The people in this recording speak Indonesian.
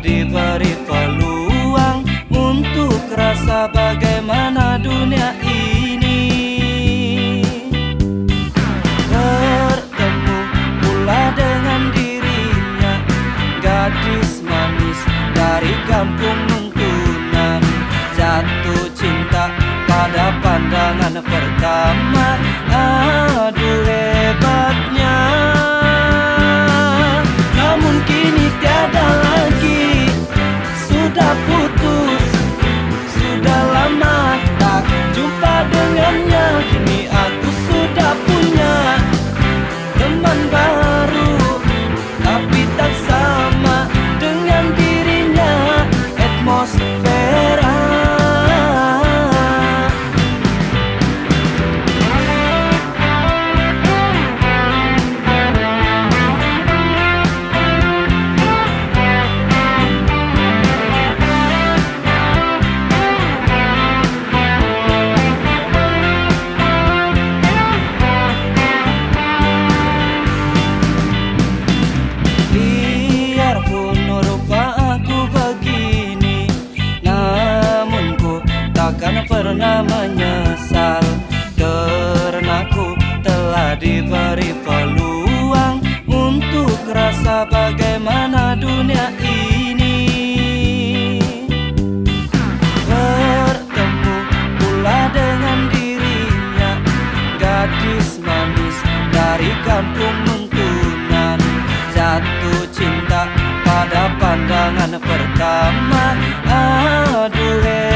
diberi peluang untuk rasa bagaimana dunia ini. Bertemu pula dengan dirinya gadis manis dari kampung nungkunan. Jatuh cinta pada pandangan pertama. Ah, bagaimana dunia ini. Bertemu pula dengan dirinya Gadis manis dari kampung mentunan Jatuh cinta pada pandangan pertama. Aduh eh.